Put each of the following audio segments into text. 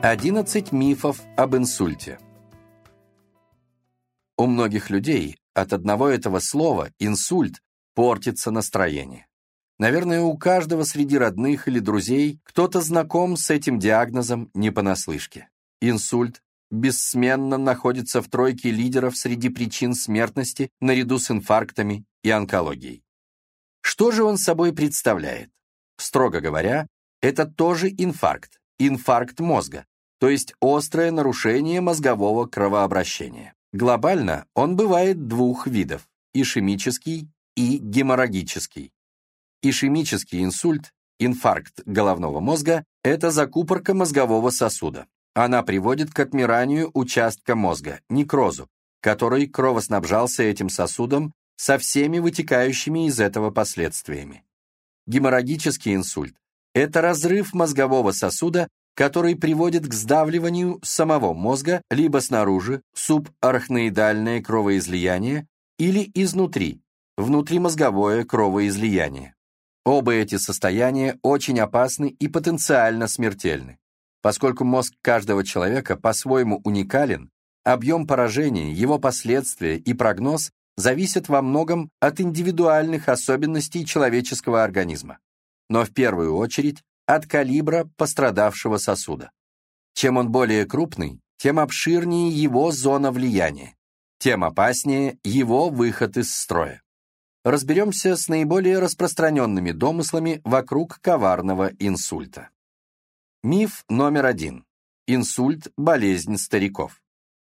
11 мифов об инсульте. У многих людей от одного этого слова «инсульт» портится настроение. Наверное, у каждого среди родных или друзей кто-то знаком с этим диагнозом не понаслышке. Инсульт бессменно находится в тройке лидеров среди причин смертности наряду с инфарктами и онкологией. Что же он собой представляет? Строго говоря, это тоже инфаркт, инфаркт мозга, то есть острое нарушение мозгового кровообращения. Глобально он бывает двух видов – ишемический и геморрагический. Ишемический инсульт, инфаркт головного мозга – это закупорка мозгового сосуда. Она приводит к отмиранию участка мозга, некрозу, который кровоснабжался этим сосудом со всеми вытекающими из этого последствиями. Геморрагический инсульт – это разрыв мозгового сосуда который приводит к сдавливанию самого мозга либо снаружи, субарахноидальное кровоизлияние, или изнутри, внутримозговое кровоизлияние. Оба эти состояния очень опасны и потенциально смертельны. Поскольку мозг каждого человека по-своему уникален, объем поражения, его последствия и прогноз зависят во многом от индивидуальных особенностей человеческого организма. Но в первую очередь от калибра пострадавшего сосуда. Чем он более крупный, тем обширнее его зона влияния, тем опаснее его выход из строя. Разберемся с наиболее распространенными домыслами вокруг коварного инсульта. Миф номер один. Инсульт – болезнь стариков.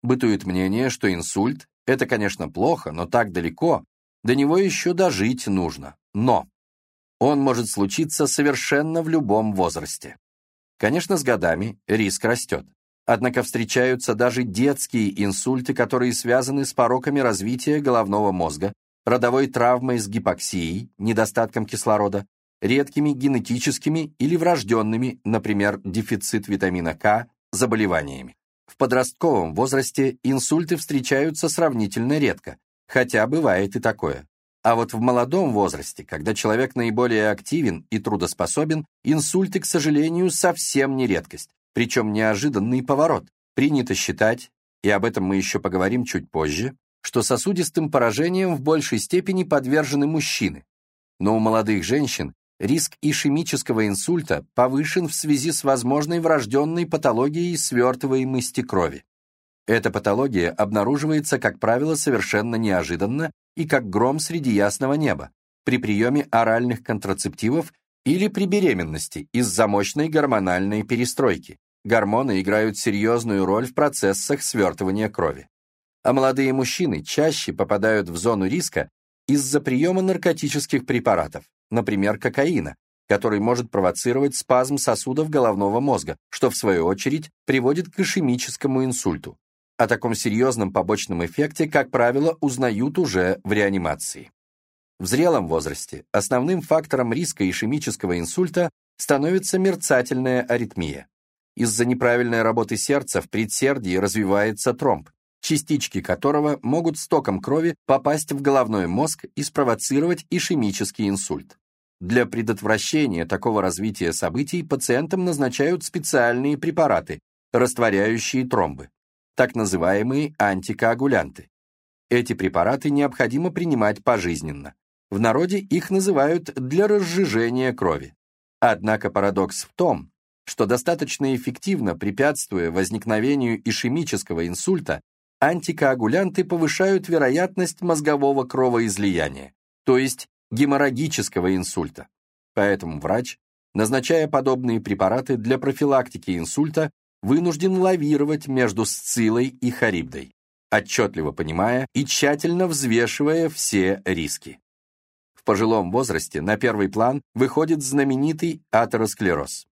Бытует мнение, что инсульт – это, конечно, плохо, но так далеко, до него еще дожить нужно. Но он может случиться совершенно в любом возрасте. Конечно, с годами риск растет. Однако встречаются даже детские инсульты, которые связаны с пороками развития головного мозга, родовой травмой с гипоксией, недостатком кислорода, редкими генетическими или врожденными, например, дефицит витамина К, заболеваниями. В подростковом возрасте инсульты встречаются сравнительно редко, хотя бывает и такое. А вот в молодом возрасте, когда человек наиболее активен и трудоспособен, инсульты, к сожалению, совсем не редкость, причем неожиданный поворот. Принято считать, и об этом мы еще поговорим чуть позже, что сосудистым поражением в большей степени подвержены мужчины. Но у молодых женщин риск ишемического инсульта повышен в связи с возможной врожденной патологией свертываемости крови. Эта патология обнаруживается, как правило, совершенно неожиданно и как гром среди ясного неба, при приеме оральных контрацептивов или при беременности из-за мощной гормональной перестройки. Гормоны играют серьезную роль в процессах свертывания крови. А молодые мужчины чаще попадают в зону риска из-за приема наркотических препаратов, например, кокаина, который может провоцировать спазм сосудов головного мозга, что в свою очередь приводит к ишемическому инсульту. О таком серьезном побочном эффекте, как правило, узнают уже в реанимации. В зрелом возрасте основным фактором риска ишемического инсульта становится мерцательная аритмия. Из-за неправильной работы сердца в предсердии развивается тромб, частички которого могут стоком крови попасть в головной мозг и спровоцировать ишемический инсульт. Для предотвращения такого развития событий пациентам назначают специальные препараты, растворяющие тромбы так называемые антикоагулянты. Эти препараты необходимо принимать пожизненно. В народе их называют для разжижения крови. Однако парадокс в том, что достаточно эффективно препятствуя возникновению ишемического инсульта, антикоагулянты повышают вероятность мозгового кровоизлияния, то есть геморрагического инсульта. Поэтому врач, назначая подобные препараты для профилактики инсульта, вынужден лавировать между Сцилой и Харибдой, отчетливо понимая и тщательно взвешивая все риски. В пожилом возрасте на первый план выходит знаменитый атеросклероз.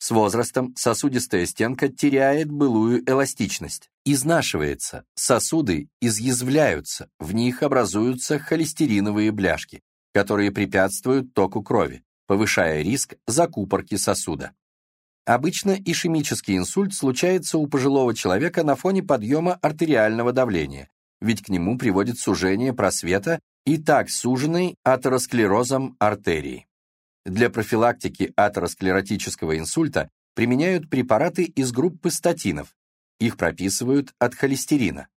С возрастом сосудистая стенка теряет былую эластичность, изнашивается, сосуды изъязвляются, в них образуются холестериновые бляшки, которые препятствуют току крови, повышая риск закупорки сосуда. Обычно ишемический инсульт случается у пожилого человека на фоне подъема артериального давления, ведь к нему приводит сужение просвета и так суженной атеросклерозом артерии. Для профилактики атеросклеротического инсульта применяют препараты из группы статинов, их прописывают от холестерина,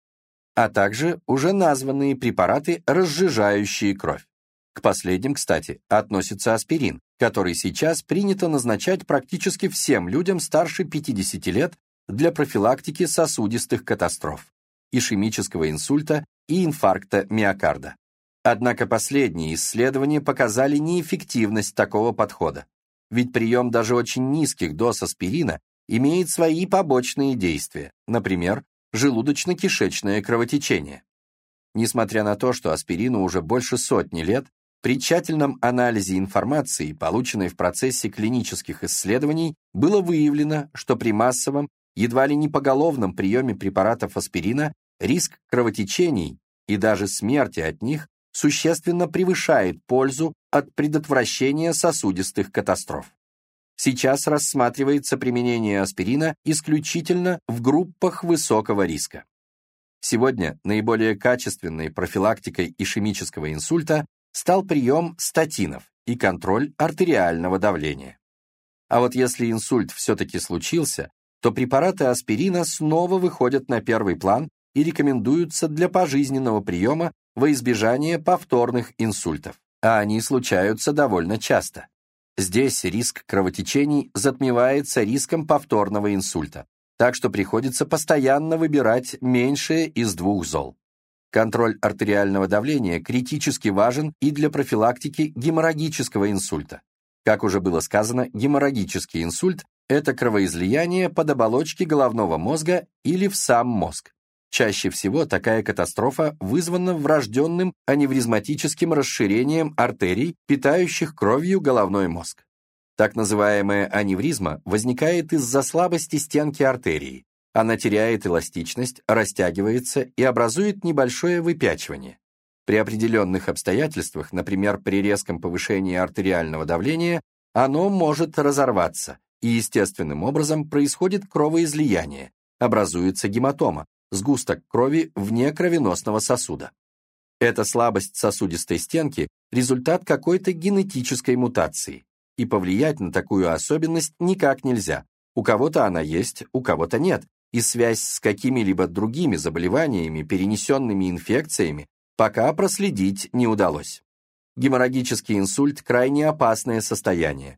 а также уже названные препараты, разжижающие кровь. К последним, кстати, относится аспирин, который сейчас принято назначать практически всем людям старше 50 лет для профилактики сосудистых катастроф, ишемического инсульта и инфаркта миокарда. Однако последние исследования показали неэффективность такого подхода, ведь прием даже очень низких доз аспирина имеет свои побочные действия, например, желудочно-кишечное кровотечение. Несмотря на то, что аспирину уже больше сотни лет, при тщательном анализе информации, полученной в процессе клинических исследований, было выявлено, что при массовом, едва ли не поголовном приеме препаратов аспирина риск кровотечений и даже смерти от них существенно превышает пользу от предотвращения сосудистых катастроф. Сейчас рассматривается применение аспирина исключительно в группах высокого риска. Сегодня наиболее качественной профилактикой ишемического инсульта стал прием статинов и контроль артериального давления. А вот если инсульт все-таки случился, то препараты аспирина снова выходят на первый план и рекомендуются для пожизненного приема во избежание повторных инсультов. А они случаются довольно часто. Здесь риск кровотечений затмевается риском повторного инсульта, так что приходится постоянно выбирать меньшее из двух зол. Контроль артериального давления критически важен и для профилактики геморрагического инсульта. Как уже было сказано, геморрагический инсульт – это кровоизлияние под оболочки головного мозга или в сам мозг. Чаще всего такая катастрофа вызвана врожденным аневризматическим расширением артерий, питающих кровью головной мозг. Так называемая аневризма возникает из-за слабости стенки артерии, она теряет эластичность, растягивается и образует небольшое выпячивание. При определенных обстоятельствах, например, при резком повышении артериального давления, оно может разорваться, и естественным образом происходит кровоизлияние, образуется гематома, сгусток крови вне кровеносного сосуда. Эта слабость сосудистой стенки – результат какой-то генетической мутации, и повлиять на такую особенность никак нельзя. У кого-то она есть, у кого-то нет, и связь с какими-либо другими заболеваниями, перенесенными инфекциями, пока проследить не удалось. Геморрагический инсульт – крайне опасное состояние.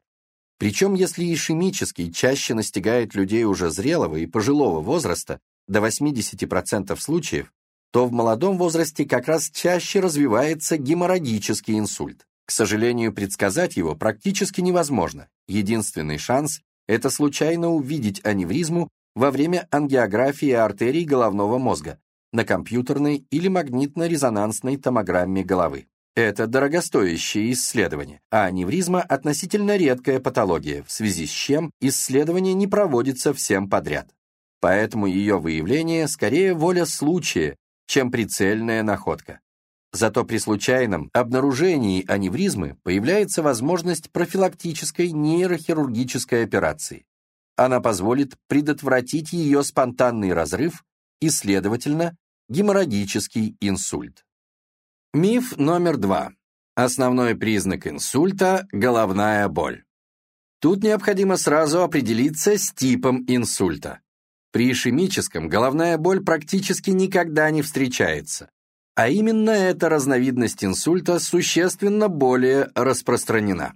Причем, если ишемический чаще настигает людей уже зрелого и пожилого возраста, до 80% случаев, то в молодом возрасте как раз чаще развивается геморрагический инсульт. К сожалению, предсказать его практически невозможно. Единственный шанс – это случайно увидеть аневризму во время ангиографии артерий головного мозга на компьютерной или магнитно-резонансной томограмме головы. Это дорогостоящее исследование, а аневризма – относительно редкая патология, в связи с чем исследование не проводится всем подряд. Поэтому ее выявление скорее воля случая, чем прицельная находка. Зато при случайном обнаружении аневризмы появляется возможность профилактической нейрохирургической операции. Она позволит предотвратить ее спонтанный разрыв и, следовательно, геморрагический инсульт. Миф номер два. Основной признак инсульта – головная боль. Тут необходимо сразу определиться с типом инсульта. При ишемическом головная боль практически никогда не встречается, а именно эта разновидность инсульта существенно более распространена.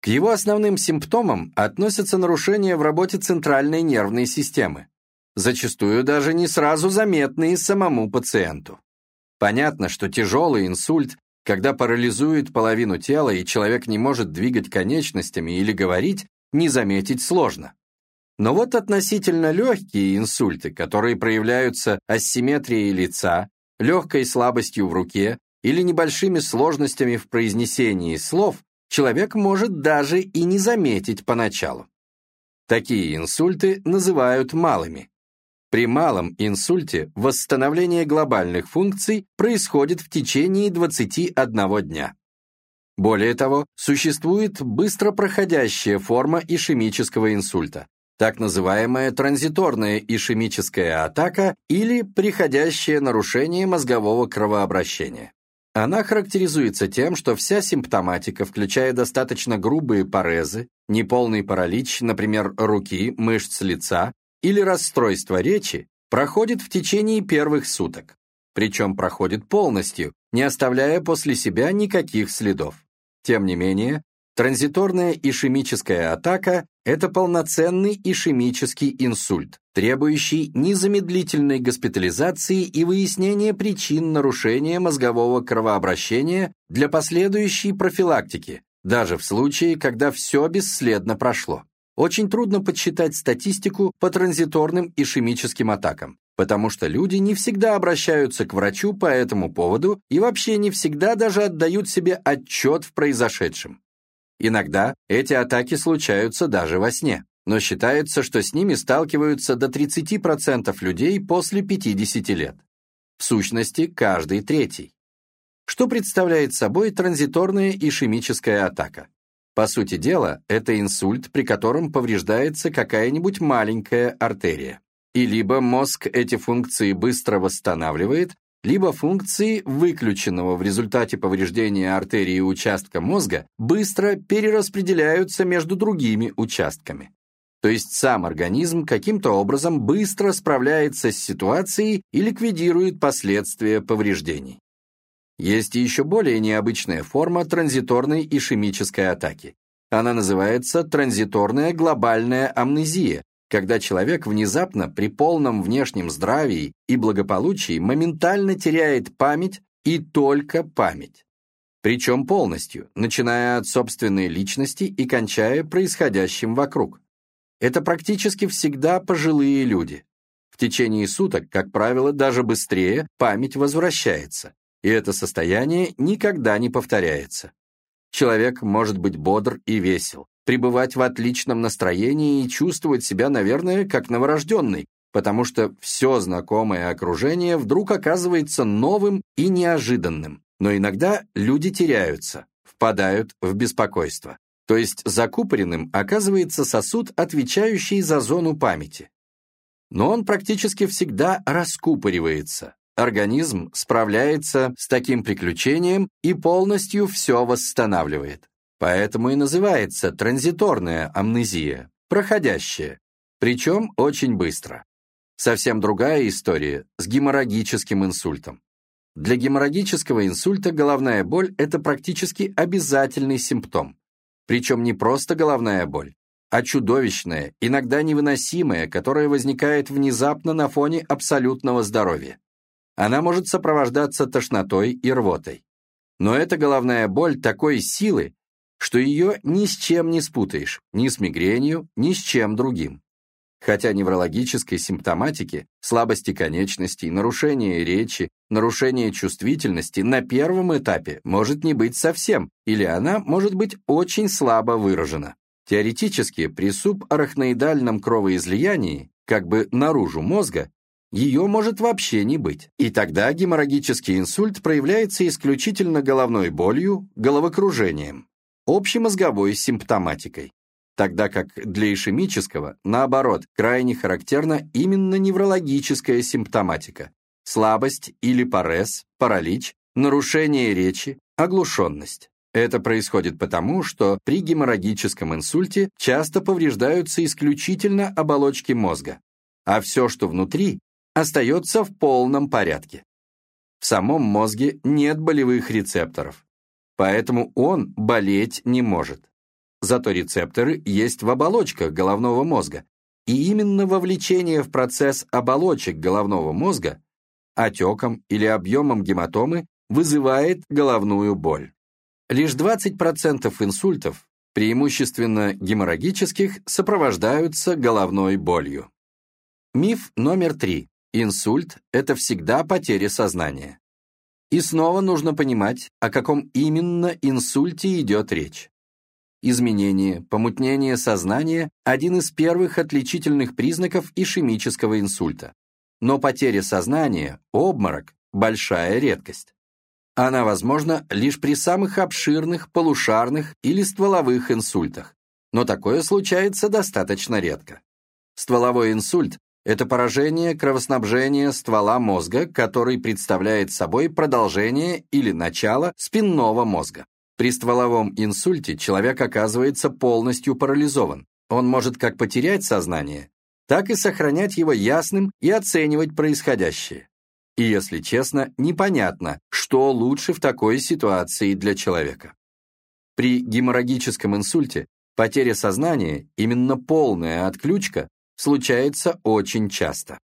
К его основным симптомам относятся нарушения в работе центральной нервной системы, зачастую даже не сразу заметные самому пациенту. Понятно, что тяжелый инсульт, когда парализует половину тела и человек не может двигать конечностями или говорить, не заметить сложно. Но вот относительно легкие инсульты, которые проявляются асимметрией лица, легкой слабостью в руке или небольшими сложностями в произнесении слов, человек может даже и не заметить поначалу. Такие инсульты называют малыми. При малом инсульте восстановление глобальных функций происходит в течение 21 дня. Более того, существует быстро проходящая форма ишемического инсульта, так называемая транзиторная ишемическая атака или приходящее нарушение мозгового кровообращения. Она характеризуется тем, что вся симптоматика, включая достаточно грубые порезы, Неполный паралич, например, руки, мышц лица или расстройство речи проходит в течение первых суток. Причем проходит полностью, не оставляя после себя никаких следов. Тем не менее, транзиторная ишемическая атака – это полноценный ишемический инсульт, требующий незамедлительной госпитализации и выяснения причин нарушения мозгового кровообращения для последующей профилактики, даже в случае, когда все бесследно прошло. Очень трудно подсчитать статистику по транзиторным ишемическим атакам, потому что люди не всегда обращаются к врачу по этому поводу и вообще не всегда даже отдают себе отчет в произошедшем. Иногда эти атаки случаются даже во сне, но считается, что с ними сталкиваются до 30% людей после 50 лет. В сущности, каждый третий. Что представляет собой транзиторная ишемическая атака? По сути дела, это инсульт, при котором повреждается какая-нибудь маленькая артерия. И либо мозг эти функции быстро восстанавливает, либо функции выключенного в результате повреждения артерии участка мозга быстро перераспределяются между другими участками. То есть сам организм каким-то образом быстро справляется с ситуацией и ликвидирует последствия повреждений. Есть еще более необычная форма транзиторной ишемической атаки. Она называется транзиторная глобальная амнезия, когда человек внезапно при полном внешнем здравии и благополучии моментально теряет память и только память. Причем полностью, начиная от собственной личности и кончая происходящим вокруг. Это практически всегда пожилые люди. В течение суток, как правило, даже быстрее память возвращается, и это состояние никогда не повторяется. Человек может быть бодр и весел, пребывать в отличном настроении и чувствовать себя, наверное, как новорожденный, потому что все знакомое окружение вдруг оказывается новым и неожиданным. Но иногда люди теряются, впадают в беспокойство. То есть закупоренным оказывается сосуд, отвечающий за зону памяти. Но он практически всегда раскупоривается. Организм справляется с таким приключением и полностью все восстанавливает. Поэтому и называется транзиторная амнезия, проходящая, причем очень быстро. Совсем другая история с геморрагическим инсультом. Для геморрагического инсульта головная боль – это практически обязательный симптом. Причем не просто головная боль, а чудовищная, иногда невыносимая, которая возникает внезапно на фоне абсолютного здоровья. Она может сопровождаться тошнотой и рвотой. Но эта головная боль такой силы, что ее ни с чем не спутаешь, ни с мигренью, ни с чем другим. Хотя неврологической симптоматики, слабости конечностей, нарушение речи, нарушение чувствительности на первом этапе может не быть совсем, или она может быть очень слабо выражена. Теоретически, при субарахноидальном кровоизлиянии, как бы наружу мозга, ее может вообще не быть. И тогда геморрагический инсульт проявляется исключительно головной болью, головокружением общемозговой симптоматикой, тогда как для ишемического, наоборот, крайне характерна именно неврологическая симптоматика, слабость или парез, паралич, нарушение речи, оглушенность. Это происходит потому, что при геморрагическом инсульте часто повреждаются исключительно оболочки мозга, а все, что внутри, остается в полном порядке. В самом мозге нет болевых рецепторов, поэтому он болеть не может. Зато рецепторы есть в оболочках головного мозга, и именно вовлечение в процесс оболочек головного мозга отеком или объемом гематомы вызывает головную боль. Лишь 20% инсультов, преимущественно геморрагических, сопровождаются головной болью. Миф номер три. Инсульт – это всегда потеря сознания. И снова нужно понимать, о каком именно инсульте идет речь. Изменение, помутнение сознания – один из первых отличительных признаков ишемического инсульта. Но потеря сознания, обморок – большая редкость. Она возможна лишь при самых обширных полушарных или стволовых инсультах, но такое случается достаточно редко. Стволовой инсульт это поражение кровоснабжения ствола мозга, который представляет собой продолжение или начало спинного мозга. При стволовом инсульте человек оказывается полностью парализован. Он может как потерять сознание, так и сохранять его ясным и оценивать происходящее. И, если честно, непонятно, что лучше в такой ситуации для человека. При геморрагическом инсульте потеря сознания, именно полная отключка, случается очень часто.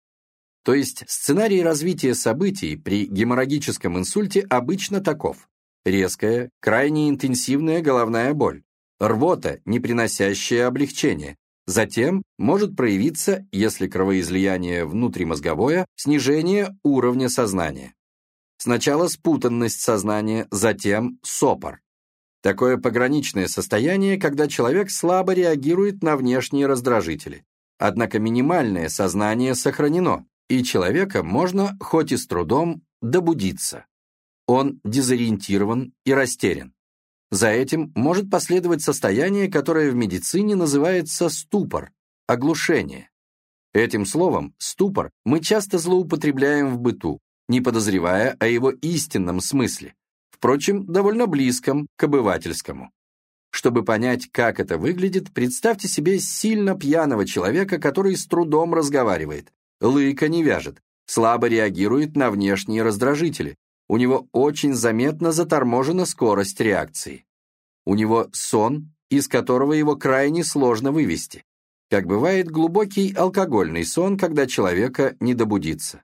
То есть сценарий развития событий при геморрагическом инсульте обычно таков. Резкая, крайне интенсивная головная боль, рвота, не приносящая облегчения, Затем может проявиться, если кровоизлияние внутримозговое, снижение уровня сознания. Сначала спутанность сознания, затем сопор. Такое пограничное состояние, когда человек слабо реагирует на внешние раздражители. Однако минимальное сознание сохранено, и человека можно, хоть и с трудом, добудиться. Он дезориентирован и растерян. За этим может последовать состояние, которое в медицине называется ступор, оглушение. Этим словом «ступор» мы часто злоупотребляем в быту, не подозревая о его истинном смысле, впрочем, довольно близком к обывательскому. Чтобы понять, как это выглядит, представьте себе сильно пьяного человека, который с трудом разговаривает, лыка не вяжет, слабо реагирует на внешние раздражители, у него очень заметно заторможена скорость реакции. У него сон, из которого его крайне сложно вывести. Как бывает глубокий алкогольный сон, когда человека не добудится.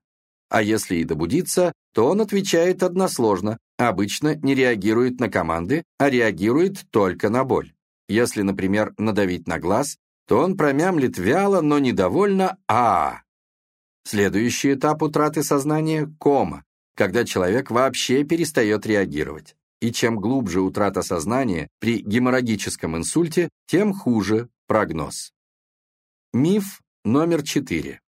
А если и добудится, то он отвечает односложно, обычно не реагирует на команды, а реагирует только на боль. Если, например, надавить на глаз, то он промямлит вяло, но недовольно «а». Следующий этап утраты сознания – кома, когда человек вообще перестает реагировать. И чем глубже утрата сознания при геморрагическом инсульте, тем хуже прогноз. Миф номер четыре.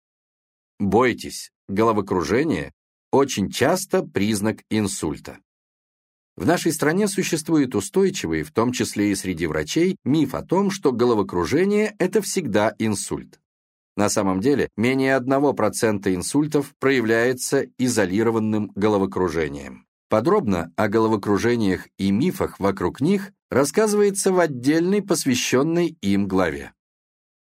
Бойтесь, головокружение – очень часто признак инсульта. В нашей стране существует устойчивый, в том числе и среди врачей, миф о том, что головокружение – это всегда инсульт. На самом деле, менее 1% инсультов проявляется изолированным головокружением. Подробно о головокружениях и мифах вокруг них рассказывается в отдельной посвященной им главе.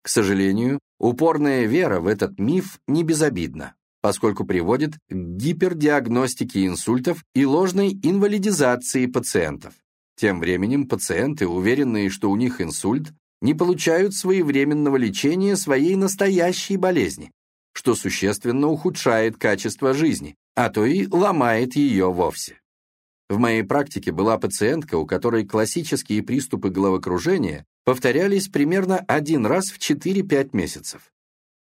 К сожалению, упорная вера в этот миф не безобидна, поскольку приводит к гипердиагностике инсультов и ложной инвалидизации пациентов. Тем временем пациенты, уверенные, что у них инсульт, не получают своевременного лечения своей настоящей болезни, что существенно ухудшает качество жизни, а то и ломает ее вовсе. В моей практике была пациентка, у которой классические приступы головокружения повторялись примерно один раз в 4-5 месяцев.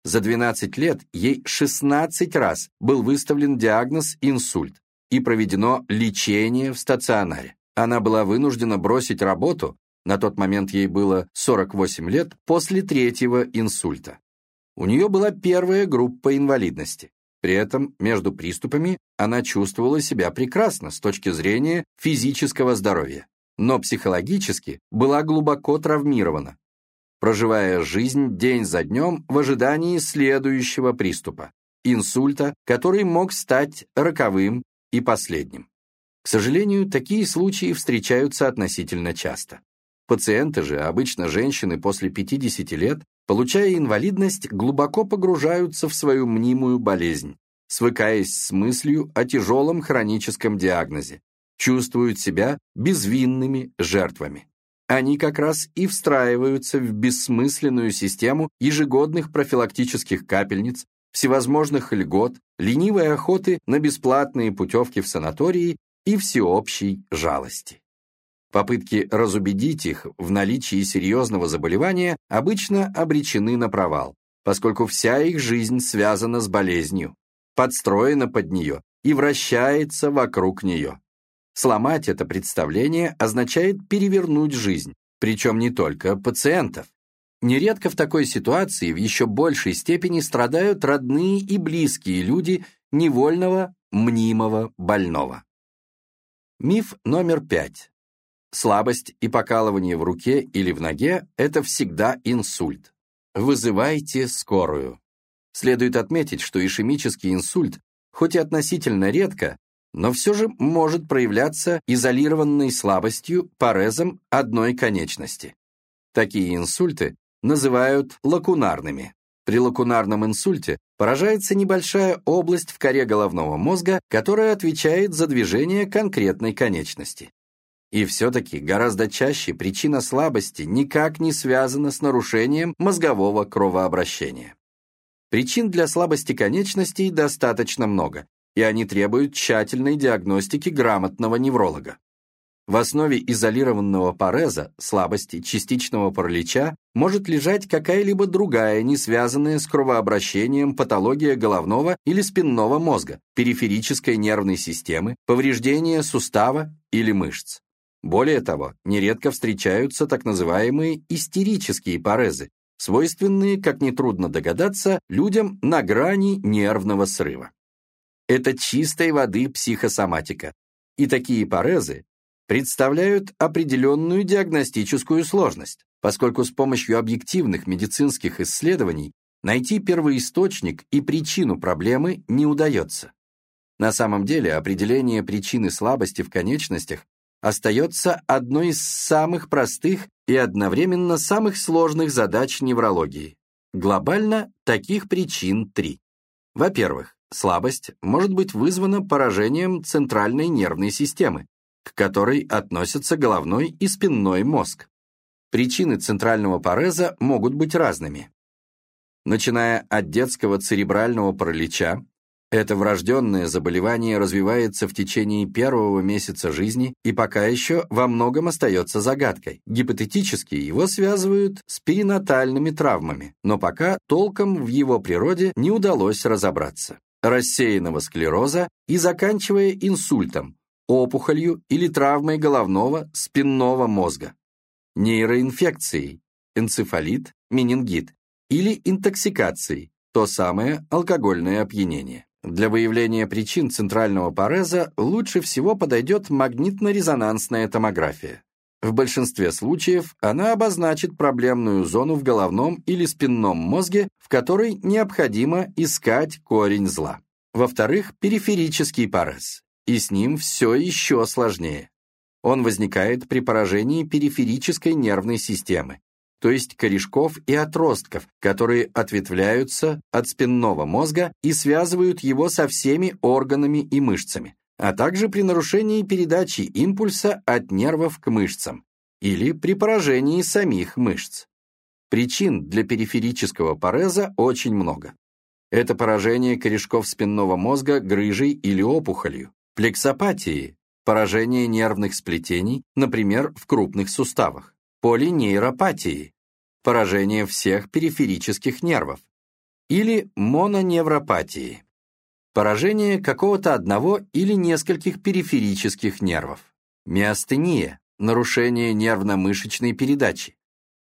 За 12 лет ей 16 раз был выставлен диагноз инсульт и проведено лечение в стационаре. Она была вынуждена бросить работу на тот момент ей было 48 лет после третьего инсульта. У нее была первая группа инвалидности. При этом между приступами она чувствовала себя прекрасно с точки зрения физического здоровья, но психологически была глубоко травмирована, проживая жизнь день за днем в ожидании следующего приступа, инсульта, который мог стать роковым и последним. К сожалению, такие случаи встречаются относительно часто. Пациенты же, обычно женщины после 50 лет, получая инвалидность, глубоко погружаются в свою мнимую болезнь, свыкаясь с мыслью о тяжелом хроническом диагнозе, чувствуют себя безвинными жертвами. Они как раз и встраиваются в бессмысленную систему ежегодных профилактических капельниц, всевозможных льгот, ленивой охоты на бесплатные путевки в санатории и всеобщей жалости. Попытки разубедить их в наличии серьезного заболевания обычно обречены на провал, поскольку вся их жизнь связана с болезнью, подстроена под нее и вращается вокруг нее. Сломать это представление означает перевернуть жизнь, причем не только пациентов. Нередко в такой ситуации в еще большей степени страдают родные и близкие люди невольного, мнимого больного. Миф номер пять. Слабость и покалывание в руке или в ноге – это всегда инсульт. Вызывайте скорую. Следует отметить, что ишемический инсульт, хоть и относительно редко, но все же может проявляться изолированной слабостью парезом одной конечности. Такие инсульты называют лакунарными. При лакунарном инсульте поражается небольшая область в коре головного мозга, которая отвечает за движение конкретной конечности. И все-таки гораздо чаще причина слабости никак не связана с нарушением мозгового кровообращения. Причин для слабости конечностей достаточно много, и они требуют тщательной диагностики грамотного невролога. В основе изолированного пареза, слабости, частичного паралича может лежать какая-либо другая, не связанная с кровообращением патология головного или спинного мозга, периферической нервной системы, повреждение сустава или мышц. Более того, нередко встречаются так называемые истерические парезы, свойственные, как нетрудно догадаться, людям на грани нервного срыва. Это чистой воды психосоматика, и такие парезы представляют определенную диагностическую сложность, поскольку с помощью объективных медицинских исследований найти первоисточник и причину проблемы не удается. На самом деле определение причины слабости в конечностях остается одной из самых простых и одновременно самых сложных задач неврологии. Глобально таких причин три. Во-первых, слабость может быть вызвана поражением центральной нервной системы, к которой относятся головной и спинной мозг. Причины центрального пареза могут быть разными. Начиная от детского церебрального паралича, это врожденное заболевание развивается в течение первого месяца жизни и пока еще во многом остается загадкой. Гипотетически его связывают с перинатальными травмами, но пока толком в его природе не удалось разобраться. Рассеянного склероза и заканчивая инсультом, опухолью или травмой головного, спинного мозга, нейроинфекцией, энцефалит, менингит или интоксикацией, то самое алкогольное опьянение. Для выявления причин центрального пареза лучше всего подойдет магнитно-резонансная томография. В большинстве случаев она обозначит проблемную зону в головном или спинном мозге, в которой необходимо искать корень зла. Во-вторых, периферический парез. И с ним все еще сложнее. Он возникает при поражении периферической нервной системы, то есть корешков и отростков, которые ответвляются от спинного мозга и связывают его со всеми органами и мышцами, а также при нарушении передачи импульса от нервов к мышцам или при поражении самих мышц. Причин для периферического пареза очень много. Это поражение корешков спинного мозга грыжей или опухолью, плексопатии, поражение нервных сплетений, например, в крупных суставах, полинейропатии, поражение всех периферических нервов, или мононевропатии, поражение какого-то одного или нескольких периферических нервов, миостения, нарушение нервно-мышечной передачи,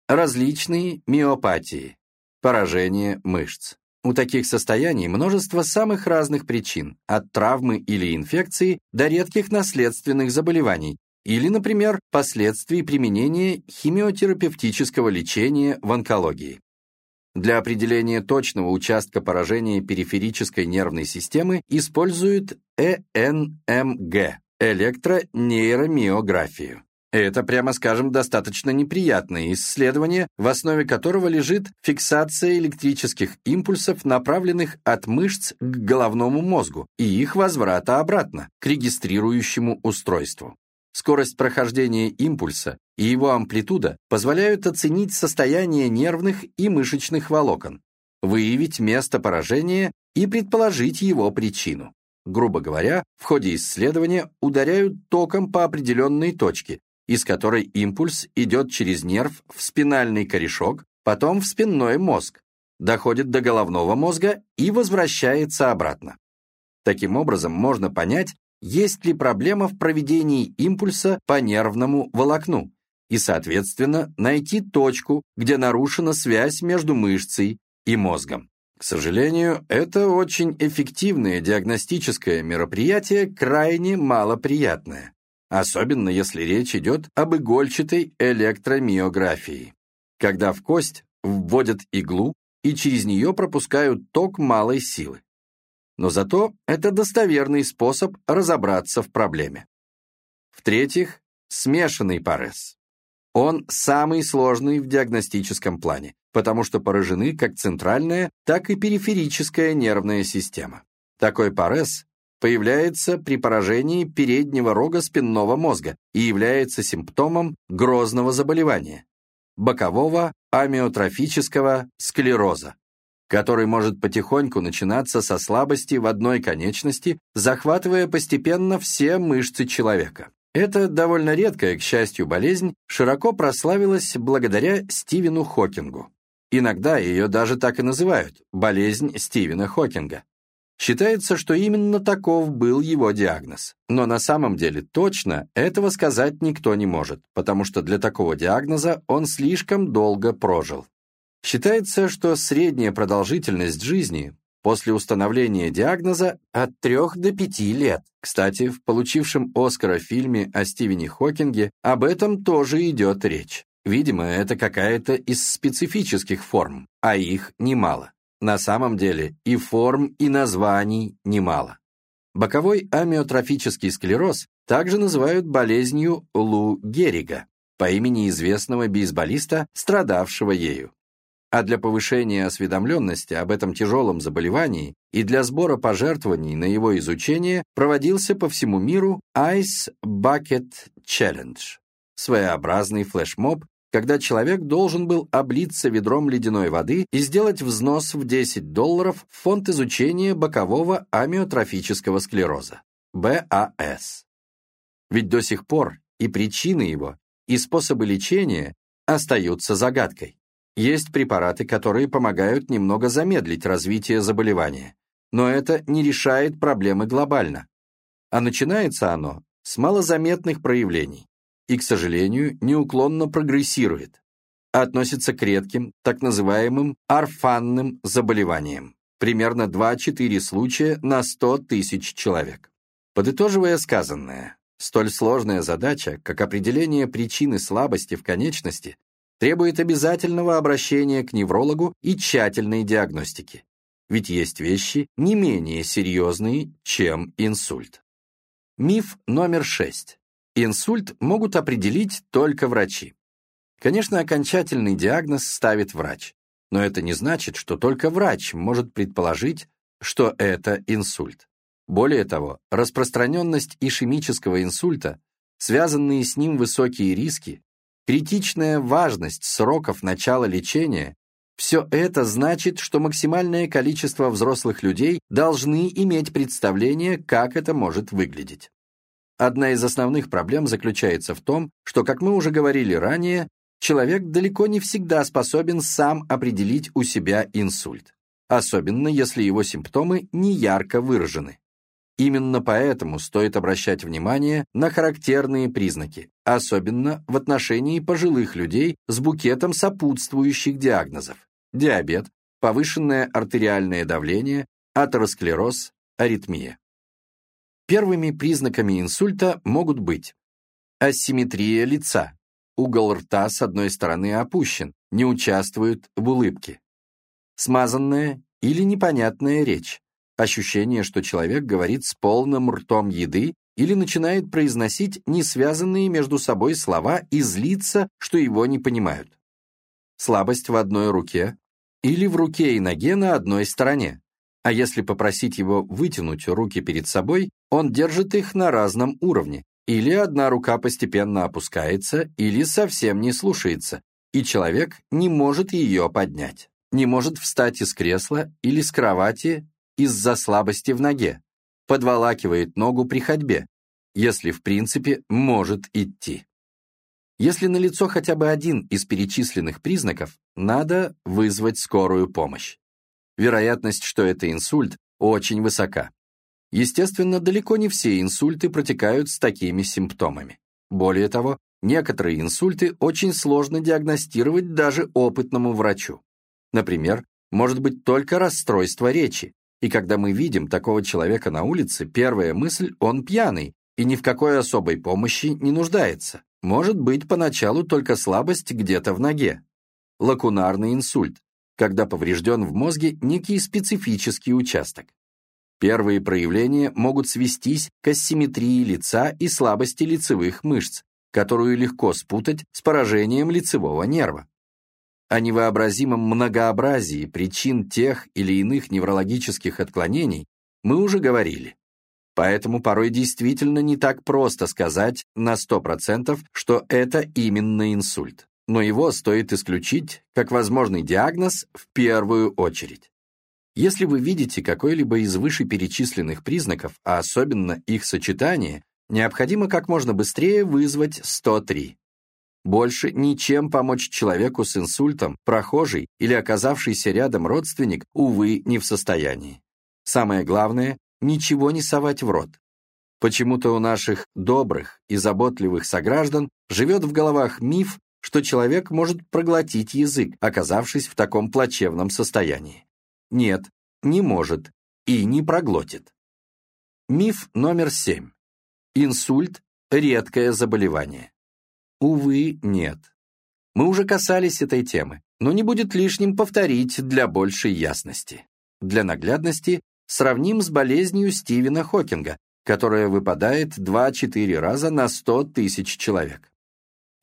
различные миопатии, поражение мышц. У таких состояний множество самых разных причин, от травмы или инфекции до редких наследственных заболеваний, или, например, последствий применения химиотерапевтического лечения в онкологии. Для определения точного участка поражения периферической нервной системы используют ЭНМГ – электронейромиографию. Это, прямо скажем, достаточно неприятное исследование, в основе которого лежит фиксация электрических импульсов, направленных от мышц к головному мозгу, и их возврата обратно, к регистрирующему устройству. Скорость прохождения импульса и его амплитуда позволяют оценить состояние нервных и мышечных волокон, выявить место поражения и предположить его причину. Грубо говоря, в ходе исследования ударяют током по определенной точке, из которой импульс идет через нерв в спинальный корешок, потом в спинной мозг, доходит до головного мозга и возвращается обратно. Таким образом, можно понять, есть ли проблема в проведении импульса по нервному волокну и, соответственно, найти точку, где нарушена связь между мышцей и мозгом. К сожалению, это очень эффективное диагностическое мероприятие, крайне малоприятное, особенно если речь идет об игольчатой электромиографии, когда в кость вводят иглу и через нее пропускают ток малой силы. Но зато это достоверный способ разобраться в проблеме. В-третьих, смешанный парез. Он самый сложный в диагностическом плане, потому что поражены как центральная, так и периферическая нервная система. Такой парез появляется при поражении переднего рога спинного мозга и является симптомом грозного заболевания – бокового амиотрофического склероза, который может потихоньку начинаться со слабости в одной конечности, захватывая постепенно все мышцы человека. Эта довольно редкая, к счастью, болезнь широко прославилась благодаря Стивену Хокингу. Иногда ее даже так и называют – болезнь Стивена Хокинга. Считается, что именно таков был его диагноз. Но на самом деле точно этого сказать никто не может, потому что для такого диагноза он слишком долго прожил. Считается, что средняя продолжительность жизни после установления диагноза от 3 до 5 лет. Кстати, в получившем Оскара фильме о Стивене Хокинге об этом тоже идет речь. Видимо, это какая-то из специфических форм, а их немало. На самом деле и форм, и названий немало. Боковой амиотрофический склероз также называют болезнью Лу Геррига по имени известного бейсболиста, страдавшего ею. А для повышения осведомленности об этом тяжелом заболевании и для сбора пожертвований на его изучение проводился по всему миру Ice Bucket Challenge – своеобразный флешмоб, когда человек должен был облиться ведром ледяной воды и сделать взнос в 10 долларов в фонд изучения бокового амиотрофического склероза – БАС. Ведь до сих пор и причины его, и способы лечения остаются загадкой. Есть препараты, которые помогают немного замедлить развитие заболевания, но это не решает проблемы глобально. А начинается оно с малозаметных проявлений и, к сожалению, неуклонно прогрессирует, относится к редким, так называемым орфанным заболеваниям, примерно 2-4 случая на 100 тысяч человек. Подытоживая сказанное, столь сложная задача, как определение причины слабости в конечности, требует обязательного обращения к неврологу и тщательной диагностики. Ведь есть вещи не менее серьезные, чем инсульт. Миф номер 6. Инсульт могут определить только врачи. Конечно, окончательный диагноз ставит врач, но это не значит, что только врач может предположить, что это инсульт. Более того, распространенность ишемического инсульта, связанные с ним высокие риски, критичная важность сроков начала лечения – все это значит, что максимальное количество взрослых людей должны иметь представление, как это может выглядеть. Одна из основных проблем заключается в том, что, как мы уже говорили ранее, человек далеко не всегда способен сам определить у себя инсульт, особенно если его симптомы не ярко выражены. Именно поэтому стоит обращать внимание на характерные признаки, особенно в отношении пожилых людей с букетом сопутствующих диагнозов – диабет, повышенное артериальное давление, атеросклероз, аритмия. Первыми признаками инсульта могут быть асимметрия лица, угол рта с одной стороны опущен, не участвует в улыбке, смазанная или непонятная речь, ощущение, что человек говорит с полным ртом еды или начинает произносить несвязанные между собой слова и злиться, что его не понимают. Слабость в одной руке или в руке и ноге на одной стороне, а если попросить его вытянуть руки перед собой, он держит их на разном уровне, или одна рука постепенно опускается, или совсем не слушается, и человек не может ее поднять, не может встать из кресла или с кровати из-за слабости в ноге, подволакивает ногу при ходьбе, если в принципе может идти. Если налицо хотя бы один из перечисленных признаков, надо вызвать скорую помощь. Вероятность, что это инсульт, очень высока. Естественно, далеко не все инсульты протекают с такими симптомами. Более того, некоторые инсульты очень сложно диагностировать даже опытному врачу. Например, может быть только расстройство речи, и когда мы видим такого человека на улице, первая мысль – он пьяный и ни в какой особой помощи не нуждается. Может быть поначалу только слабость где-то в ноге. Лакунарный инсульт, когда поврежден в мозге некий специфический участок. Первые проявления могут свестись к асимметрии лица и слабости лицевых мышц, которую легко спутать с поражением лицевого нерва. О невообразимом многообразии причин тех или иных неврологических отклонений мы уже говорили. Поэтому порой действительно не так просто сказать на 100%, что это именно инсульт. Но его стоит исключить как возможный диагноз в первую очередь. Если вы видите какой-либо из вышеперечисленных признаков, а особенно их сочетание, необходимо как можно быстрее вызвать 103. Больше ничем помочь человеку с инсультом, прохожий или оказавшийся рядом родственник, увы, не в состоянии. Самое главное – ничего не совать в рот. Почему-то у наших добрых и заботливых сограждан живет в головах миф, что человек может проглотить язык, оказавшись в таком плачевном состоянии. Нет, не может и не проглотит. Миф номер семь. Инсульт – редкое заболевание. Увы, нет. Мы уже касались этой темы, но не будет лишним повторить для большей ясности. Для наглядности сравним с болезнью Стивена Хокинга, которая выпадает 2-4 раза на 100 тысяч человек.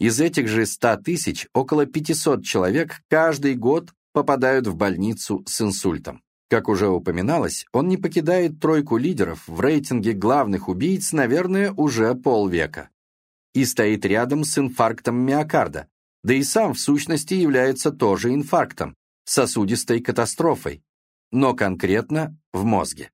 Из этих же 100 тысяч около 500 человек каждый год попадают в больницу с инсультом. Как уже упоминалось, он не покидает тройку лидеров в рейтинге главных убийц, наверное, уже полвека и стоит рядом с инфарктом миокарда, да и сам в сущности является тоже инфарктом, сосудистой катастрофой, но конкретно в мозге.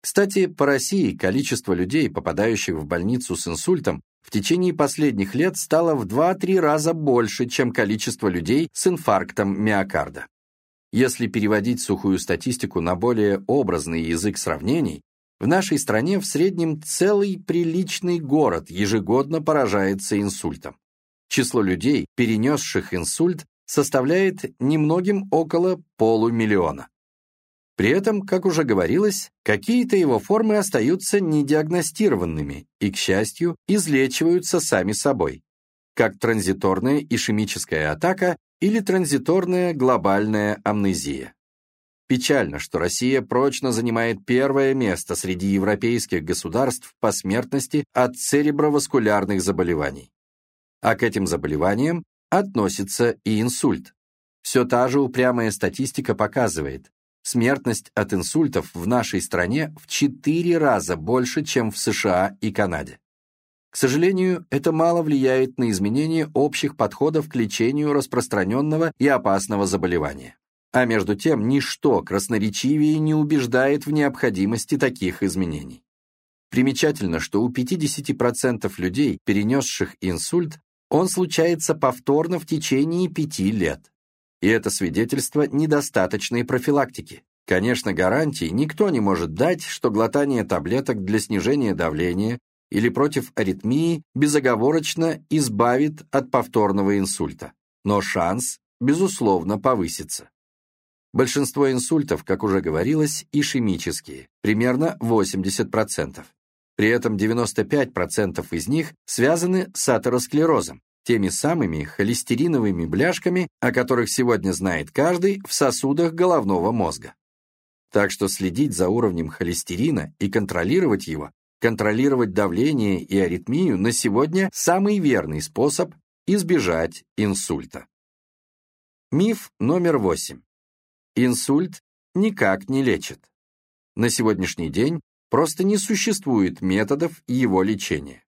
Кстати, по России количество людей, попадающих в больницу с инсультом, в течение последних лет стало в 2-3 раза больше, чем количество людей с инфарктом миокарда. Если переводить сухую статистику на более образный язык сравнений, в нашей стране в среднем целый приличный город ежегодно поражается инсультом. Число людей, перенесших инсульт, составляет немногим около полумиллиона. При этом, как уже говорилось, какие-то его формы остаются недиагностированными и, к счастью, излечиваются сами собой, как транзиторная ишемическая атака или транзиторная глобальная амнезия. Печально, что Россия прочно занимает первое место среди европейских государств по смертности от цереброваскулярных заболеваний. А к этим заболеваниям относится и инсульт. Все та же упрямая статистика показывает, смертность от инсультов в нашей стране в 4 раза больше, чем в США и Канаде. К сожалению, это мало влияет на изменение общих подходов к лечению распространенного и опасного заболевания. А между тем, ничто красноречивее не убеждает в необходимости таких изменений. Примечательно, что у 50% людей, перенесших инсульт, он случается повторно в течение пяти лет. И это свидетельство недостаточной профилактики. Конечно, гарантий никто не может дать, что глотание таблеток для снижения давления или против аритмии безоговорочно избавит от повторного инсульта. Но шанс, безусловно, повысится. Большинство инсультов, как уже говорилось, ишемические, примерно 80%. При этом 95% из них связаны с атеросклерозом, теми самыми холестериновыми бляшками, о которых сегодня знает каждый в сосудах головного мозга. Так что следить за уровнем холестерина и контролировать его, контролировать давление и аритмию на сегодня самый верный способ избежать инсульта. Миф номер восемь. Инсульт никак не лечит. На сегодняшний день просто не существует методов его лечения.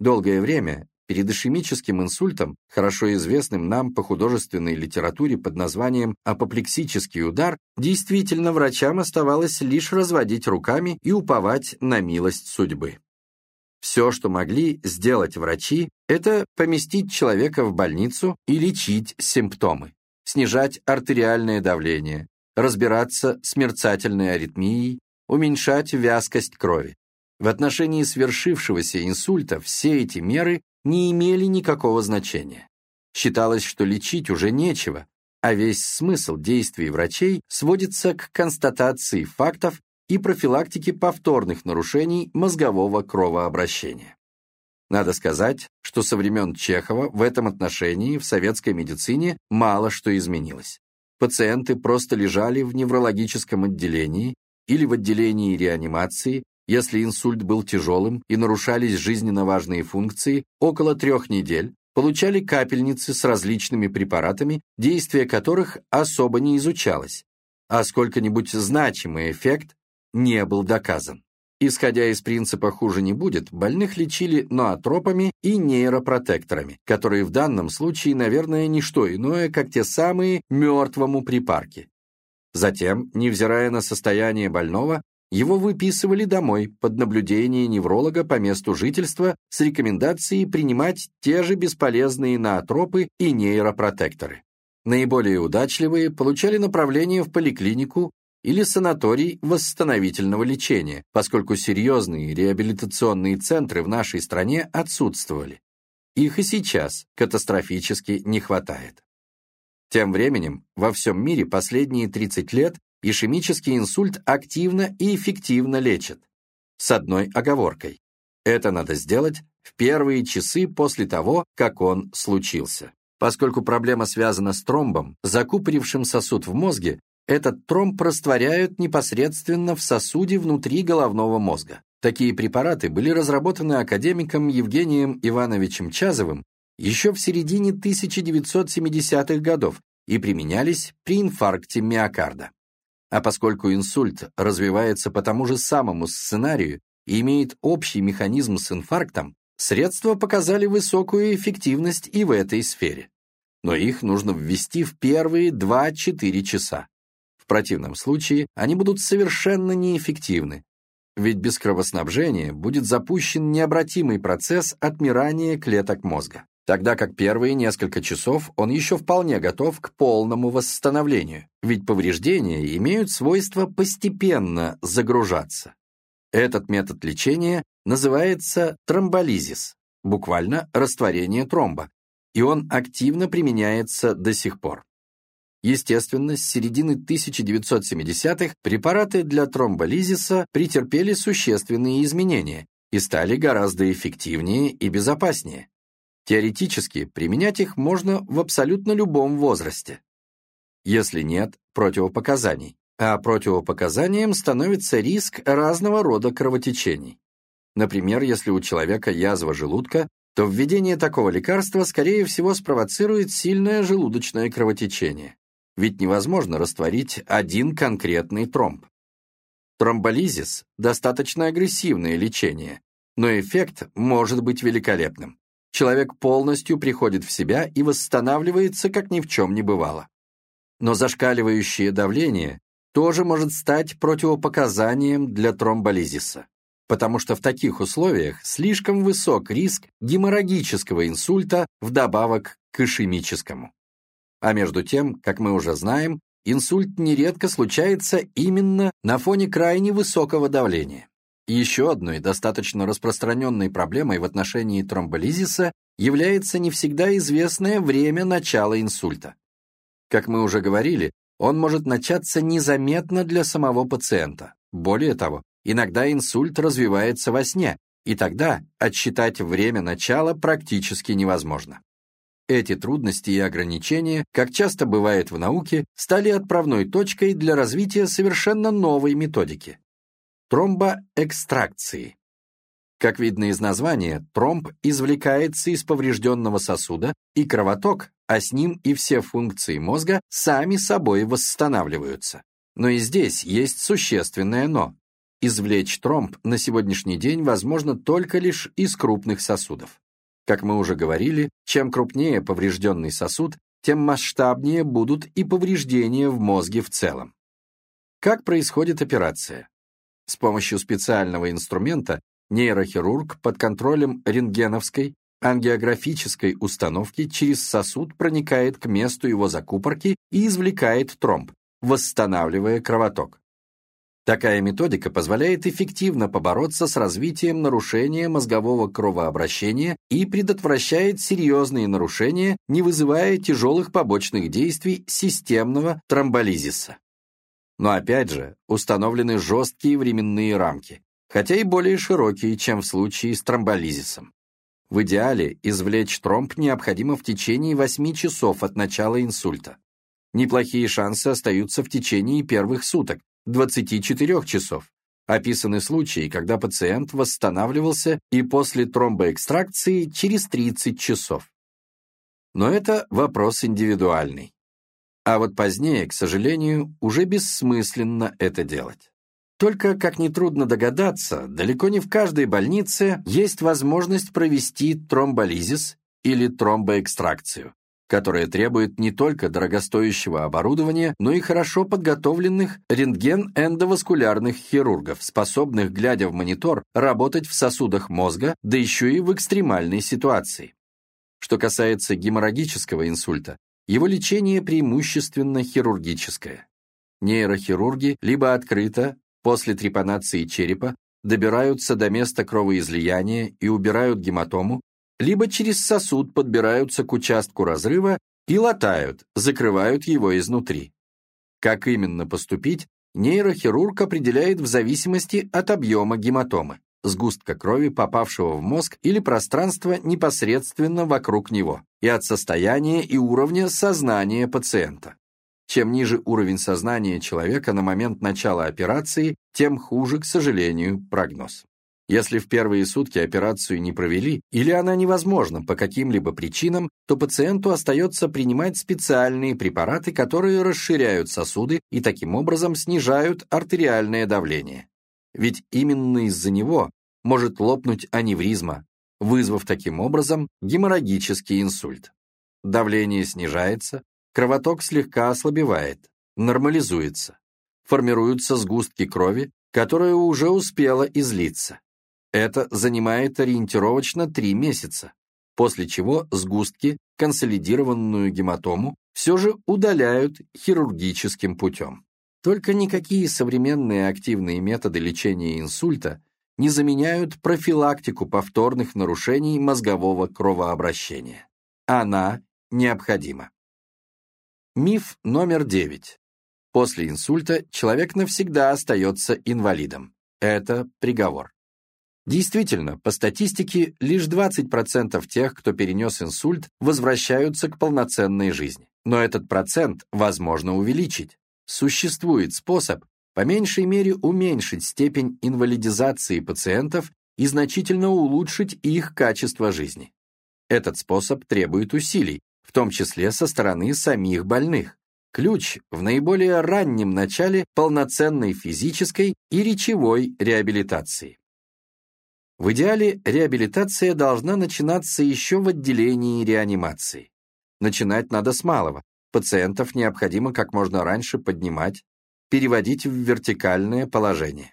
Долгое время перед ишемическим инсультом, хорошо известным нам по художественной литературе под названием апоплексический удар, действительно врачам оставалось лишь разводить руками и уповать на милость судьбы. Все, что могли сделать врачи, это поместить человека в больницу и лечить симптомы снижать артериальное давление, разбираться с мерцательной аритмией, уменьшать вязкость крови. В отношении свершившегося инсульта все эти меры не имели никакого значения. Считалось, что лечить уже нечего, а весь смысл действий врачей сводится к констатации фактов и профилактике повторных нарушений мозгового кровообращения. Надо сказать, что со времен Чехова в этом отношении в советской медицине мало что изменилось. Пациенты просто лежали в неврологическом отделении, или в отделении реанимации, если инсульт был тяжелым и нарушались жизненно важные функции, около трех недель, получали капельницы с различными препаратами, действие которых особо не изучалось, а сколько-нибудь значимый эффект не был доказан. Исходя из принципа «хуже не будет», больных лечили ноотропами и нейропротекторами, которые в данном случае, наверное, не что иное, как те самые мертвому припарки. Затем, невзирая на состояние больного, его выписывали домой под наблюдение невролога по месту жительства с рекомендацией принимать те же бесполезные ноотропы и нейропротекторы. Наиболее удачливые получали направление в поликлинику или санаторий восстановительного лечения, поскольку серьезные реабилитационные центры в нашей стране отсутствовали. Их и сейчас катастрофически не хватает. Тем временем во всем мире последние 30 лет ишемический инсульт активно и эффективно лечат. С одной оговоркой. Это надо сделать в первые часы после того, как он случился. Поскольку проблема связана с тромбом, закупорившим сосуд в мозге, этот тромб растворяют непосредственно в сосуде внутри головного мозга. Такие препараты были разработаны академиком Евгением Ивановичем Чазовым еще в середине 1970-х годов и применялись при инфаркте миокарда. А поскольку инсульт развивается по тому же самому сценарию и имеет общий механизм с инфарктом, средства показали высокую эффективность и в этой сфере. Но их нужно ввести в первые 2-4 часа. В противном случае они будут совершенно неэффективны, ведь без кровоснабжения будет запущен необратимый процесс отмирания клеток мозга, тогда как первые несколько часов он еще вполне готов к полному восстановлению, ведь повреждения имеют свойство постепенно загружаться. Этот метод лечения называется тромболизис, буквально растворение тромба, и он активно применяется до сих пор. Естественно, с середины 1970-х препараты для тромболизиса претерпели существенные изменения и стали гораздо эффективнее и безопаснее. Теоретически применять их можно в абсолютно любом возрасте, если нет противопоказаний, а противопоказанием становится риск разного рода кровотечений. Например, если у человека язва желудка, то введение такого лекарства, скорее всего, спровоцирует сильное желудочное кровотечение ведь невозможно растворить один конкретный тромб. Тромболизис – достаточно агрессивное лечение, но эффект может быть великолепным. Человек полностью приходит в себя и восстанавливается, как ни в чем не бывало. Но зашкаливающее давление тоже может стать противопоказанием для тромболизиса, потому что в таких условиях слишком высок риск геморрагического инсульта вдобавок к ишемическому. А между тем, как мы уже знаем, инсульт нередко случается именно на фоне крайне высокого давления. Еще одной достаточно распространенной проблемой в отношении тромболизиса является не всегда известное время начала инсульта. Как мы уже говорили, он может начаться незаметно для самого пациента. Более того, иногда инсульт развивается во сне, и тогда отсчитать время начала практически невозможно. Эти трудности и ограничения, как часто бывает в науке, стали отправной точкой для развития совершенно новой методики – тромбоэкстракции. Как видно из названия, тромб извлекается из поврежденного сосуда, и кровоток, а с ним и все функции мозга, сами собой восстанавливаются. Но и здесь есть существенное «но». Извлечь тромб на сегодняшний день возможно только лишь из крупных сосудов. Как мы уже говорили, чем крупнее поврежденный сосуд, тем масштабнее будут и повреждения в мозге в целом. Как происходит операция? С помощью специального инструмента нейрохирург под контролем рентгеновской ангиографической установки через сосуд проникает к месту его закупорки и извлекает тромб, восстанавливая кровоток. Такая методика позволяет эффективно побороться с развитием нарушения мозгового кровообращения и предотвращает серьезные нарушения, не вызывая тяжелых побочных действий системного тромболизиса. Но опять же, установлены жесткие временные рамки, хотя и более широкие, чем в случае с тромболизисом. В идеале извлечь тромб необходимо в течение 8 часов от начала инсульта. Неплохие шансы остаются в течение первых суток, 24 часов. Описаны случаи, когда пациент восстанавливался и после тромбоэкстракции через 30 часов. Но это вопрос индивидуальный. А вот позднее, к сожалению, уже бессмысленно это делать. Только, как нетрудно догадаться, далеко не в каждой больнице есть возможность провести тромболизис или тромбоэкстракцию, которая требует не только дорогостоящего оборудования, но и хорошо подготовленных рентген-эндоваскулярных хирургов, способных, глядя в монитор, работать в сосудах мозга, да еще и в экстремальной ситуации. Что касается геморрагического инсульта, его лечение преимущественно хирургическое. Нейрохирурги либо открыто, после трепанации черепа, добираются до места кровоизлияния и убирают гематому, либо через сосуд подбираются к участку разрыва и латают, закрывают его изнутри. Как именно поступить, нейрохирург определяет в зависимости от объема гематомы, сгустка крови, попавшего в мозг или пространства непосредственно вокруг него, и от состояния и уровня сознания пациента. Чем ниже уровень сознания человека на момент начала операции, тем хуже, к сожалению, прогноз. Если в первые сутки операцию не провели или она невозможна по каким-либо причинам, то пациенту остается принимать специальные препараты, которые расширяют сосуды и таким образом снижают артериальное давление. Ведь именно из-за него может лопнуть аневризма, вызвав таким образом геморрагический инсульт. Давление снижается, кровоток слегка ослабевает, нормализуется. Формируются сгустки крови, которая уже успела излиться. Это занимает ориентировочно 3 месяца, после чего сгустки, консолидированную гематому, все же удаляют хирургическим путем. Только никакие современные активные методы лечения инсульта не заменяют профилактику повторных нарушений мозгового кровообращения. Она необходима. Миф номер 9. После инсульта человек навсегда остается инвалидом. Это приговор. Действительно, по статистике, лишь 20% тех, кто перенес инсульт, возвращаются к полноценной жизни. Но этот процент возможно увеличить. Существует способ, по меньшей мере, уменьшить степень инвалидизации пациентов и значительно улучшить их качество жизни. Этот способ требует усилий, в том числе со стороны самих больных. Ключ в наиболее раннем начале полноценной физической и речевой реабилитации. В идеале реабилитация должна начинаться еще в отделении реанимации. Начинать надо с малого. Пациентов необходимо как можно раньше поднимать, переводить в вертикальное положение.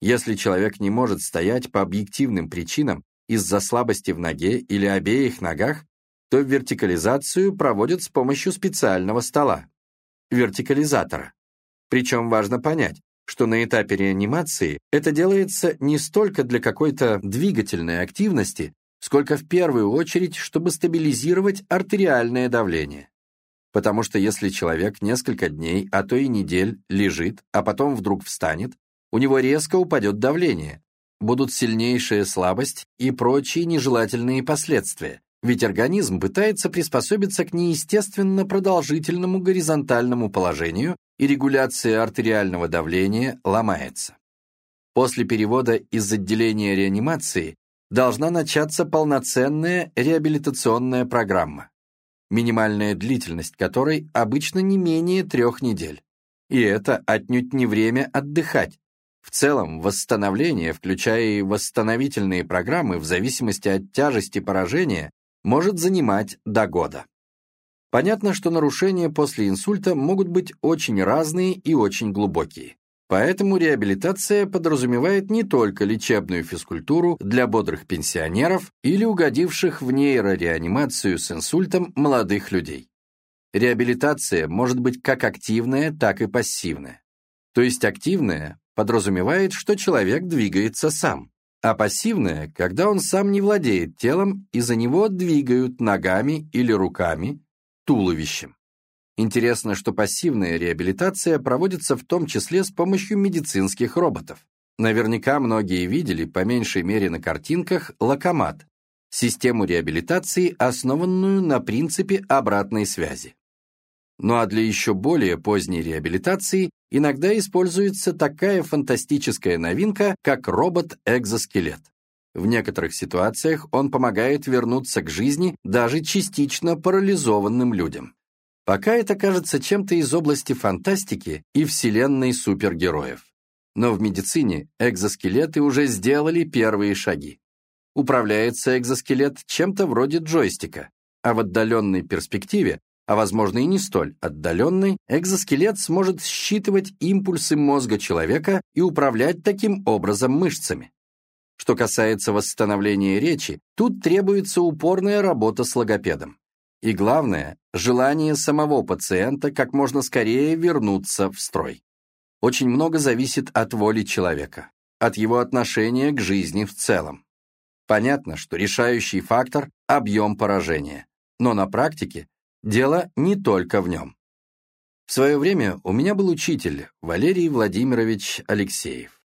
Если человек не может стоять по объективным причинам из-за слабости в ноге или обеих ногах, то вертикализацию проводят с помощью специального стола, вертикализатора. Причем важно понять, что на этапе реанимации это делается не столько для какой-то двигательной активности, сколько в первую очередь, чтобы стабилизировать артериальное давление. Потому что если человек несколько дней, а то и недель лежит, а потом вдруг встанет, у него резко упадет давление, будут сильнейшая слабость и прочие нежелательные последствия, ведь организм пытается приспособиться к неестественно продолжительному горизонтальному положению и регуляция артериального давления ломается. После перевода из отделения реанимации должна начаться полноценная реабилитационная программа, минимальная длительность которой обычно не менее трех недель. И это отнюдь не время отдыхать. В целом, восстановление, включая и восстановительные программы в зависимости от тяжести поражения, может занимать до года. Понятно, что нарушения после инсульта могут быть очень разные и очень глубокие. Поэтому реабилитация подразумевает не только лечебную физкультуру для бодрых пенсионеров или угодивших в нейрореанимацию с инсультом молодых людей. Реабилитация может быть как активная, так и пассивная. То есть активная подразумевает, что человек двигается сам, а пассивная, когда он сам не владеет телом и за него двигают ногами или руками, туловищем. Интересно, что пассивная реабилитация проводится в том числе с помощью медицинских роботов. Наверняка многие видели, по меньшей мере на картинках, локомат, систему реабилитации, основанную на принципе обратной связи. Ну а для еще более поздней реабилитации иногда используется такая фантастическая новинка, как робот-экзоскелет. В некоторых ситуациях он помогает вернуться к жизни даже частично парализованным людям. Пока это кажется чем-то из области фантастики и вселенной супергероев. Но в медицине экзоскелеты уже сделали первые шаги. Управляется экзоскелет чем-то вроде джойстика, а в отдаленной перспективе, а возможно и не столь отдаленной, экзоскелет сможет считывать импульсы мозга человека и управлять таким образом мышцами. Что касается восстановления речи, тут требуется упорная работа с логопедом. И главное, желание самого пациента как можно скорее вернуться в строй. Очень много зависит от воли человека, от его отношения к жизни в целом. Понятно, что решающий фактор – объем поражения. Но на практике дело не только в нем. В свое время у меня был учитель Валерий Владимирович Алексеев.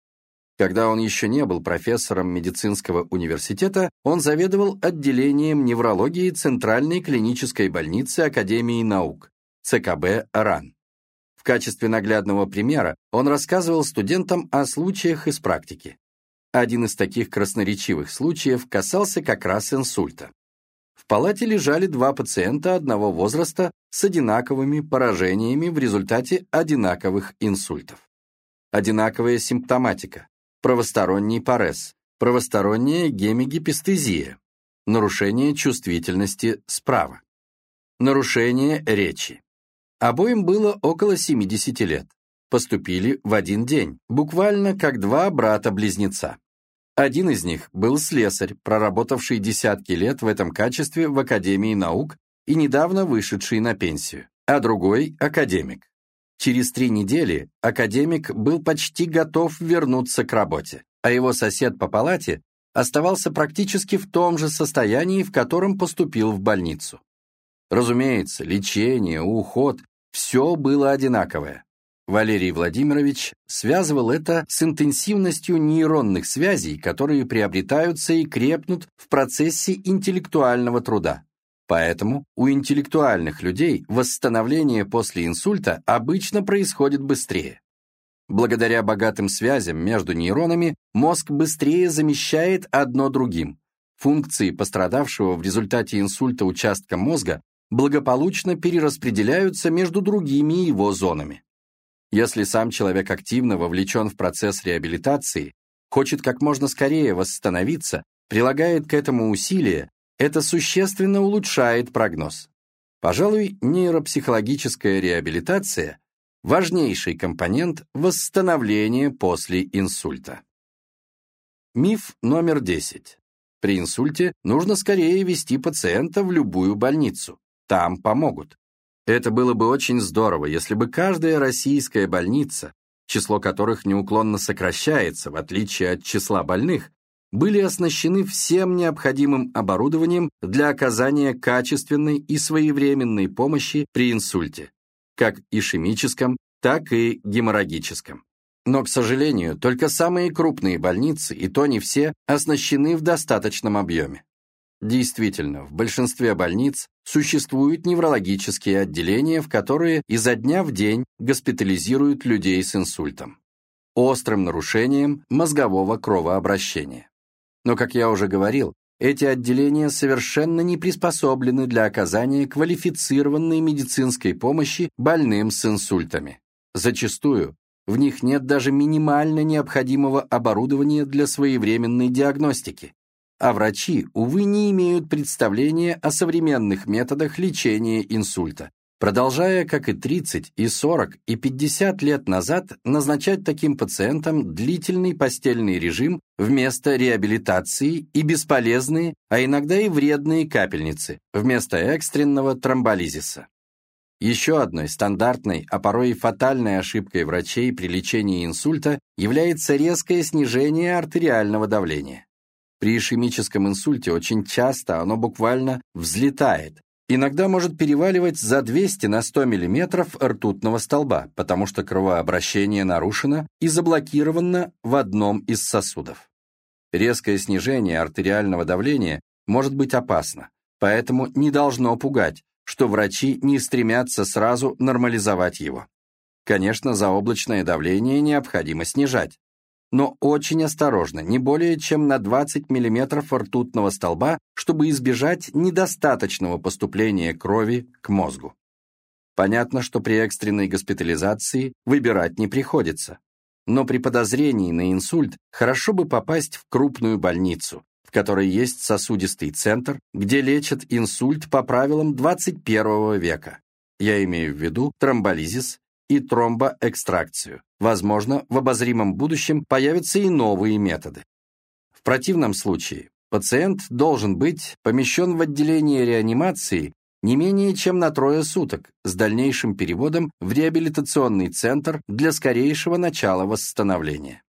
Когда он еще не был профессором медицинского университета, он заведовал отделением неврологии Центральной клинической больницы Академии наук, ЦКБ РАН. В качестве наглядного примера он рассказывал студентам о случаях из практики. Один из таких красноречивых случаев касался как раз инсульта. Палате лежали два пациента одного возраста с одинаковыми поражениями в результате одинаковых инсультов. Одинаковая симптоматика, правосторонний парез, правосторонняя гемигипестезия, нарушение чувствительности справа, нарушение речи. Обоим было около 70 лет поступили в один день, буквально как два брата-близнеца. Один из них был слесарь, проработавший десятки лет в этом качестве в Академии наук и недавно вышедший на пенсию, а другой – академик. Через три недели академик был почти готов вернуться к работе, а его сосед по палате оставался практически в том же состоянии, в котором поступил в больницу. Разумеется, лечение, уход – все было одинаковое. Валерий Владимирович связывал это с интенсивностью нейронных связей, которые приобретаются и крепнут в процессе интеллектуального труда. Поэтому у интеллектуальных людей восстановление после инсульта обычно происходит быстрее. Благодаря богатым связям между нейронами мозг быстрее замещает одно другим. Функции пострадавшего в результате инсульта участка мозга благополучно перераспределяются между другими его зонами. Если сам человек активно вовлечен в процесс реабилитации, хочет как можно скорее восстановиться, прилагает к этому усилия, это существенно улучшает прогноз. Пожалуй, нейропсихологическая реабилитация – важнейший компонент восстановления после инсульта. Миф номер 10. При инсульте нужно скорее вести пациента в любую больницу. Там помогут. Это было бы очень здорово, если бы каждая российская больница, число которых неуклонно сокращается, в отличие от числа больных, были оснащены всем необходимым оборудованием для оказания качественной и своевременной помощи при инсульте, как ишемическом, так и геморрагическом. Но, к сожалению, только самые крупные больницы, и то не все, оснащены в достаточном объеме. Действительно, в большинстве больниц существуют неврологические отделения, в которые изо дня в день госпитализируют людей с инсультом, острым нарушением мозгового кровообращения. Но, как я уже говорил, эти отделения совершенно не приспособлены для оказания квалифицированной медицинской помощи больным с инсультами. Зачастую в них нет даже минимально необходимого оборудования для своевременной диагностики, а врачи, увы, не имеют представления о современных методах лечения инсульта, продолжая, как и 30, и 40, и 50 лет назад, назначать таким пациентам длительный постельный режим вместо реабилитации и бесполезные, а иногда и вредные капельницы вместо экстренного тромболизиса. Еще одной стандартной, а порой и фатальной ошибкой врачей при лечении инсульта является резкое снижение артериального давления. При ишемическом инсульте очень часто оно буквально взлетает, иногда может переваливать за 200 на 100 мм ртутного столба, потому что кровообращение нарушено и заблокировано в одном из сосудов. Резкое снижение артериального давления может быть опасно, поэтому не должно пугать, что врачи не стремятся сразу нормализовать его. Конечно, заоблачное давление необходимо снижать. Но очень осторожно, не более чем на 20 мм ртутного столба, чтобы избежать недостаточного поступления крови к мозгу. Понятно, что при экстренной госпитализации выбирать не приходится. Но при подозрении на инсульт хорошо бы попасть в крупную больницу, в которой есть сосудистый центр, где лечат инсульт по правилам 21 века. Я имею в виду тромболизис и тромбоэкстракцию. Возможно, в обозримом будущем появятся и новые методы. В противном случае пациент должен быть помещен в отделение реанимации не менее чем на трое суток с дальнейшим переводом в реабилитационный центр для скорейшего начала восстановления.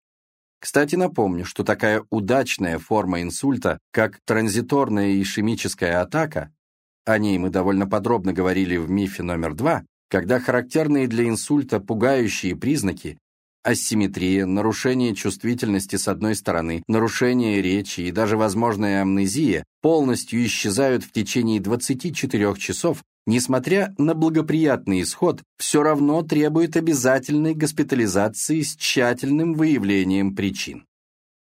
Кстати, напомню, что такая удачная форма инсульта, как транзиторная ишемическая атака, о ней мы довольно подробно говорили в мифе номер два, когда характерные для инсульта пугающие признаки асимметрия, нарушение чувствительности с одной стороны, нарушение речи и даже возможная амнезия полностью исчезают в течение 24 часов, несмотря на благоприятный исход, все равно требует обязательной госпитализации с тщательным выявлением причин.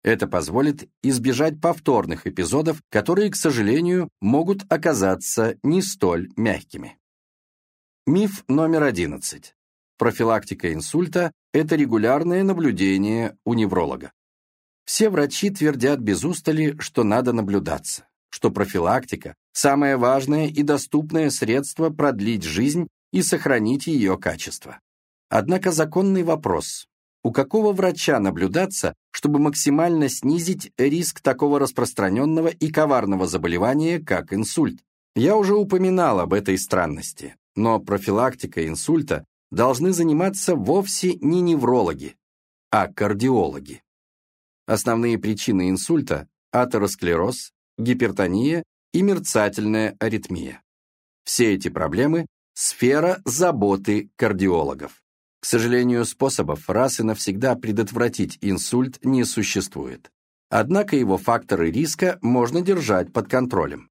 Это позволит избежать повторных эпизодов, которые, к сожалению, могут оказаться не столь мягкими. Миф номер 11. Профилактика инсульта – это регулярное наблюдение у невролога. Все врачи твердят без устали, что надо наблюдаться, что профилактика – самое важное и доступное средство продлить жизнь и сохранить ее качество. Однако законный вопрос – у какого врача наблюдаться, чтобы максимально снизить риск такого распространенного и коварного заболевания, как инсульт? Я уже упоминал об этой странности, но профилактика инсульта должны заниматься вовсе не неврологи, а кардиологи. Основные причины инсульта – атеросклероз, гипертония и мерцательная аритмия. Все эти проблемы – сфера заботы кардиологов. К сожалению, способов раз и навсегда предотвратить инсульт не существует. Однако его факторы риска можно держать под контролем.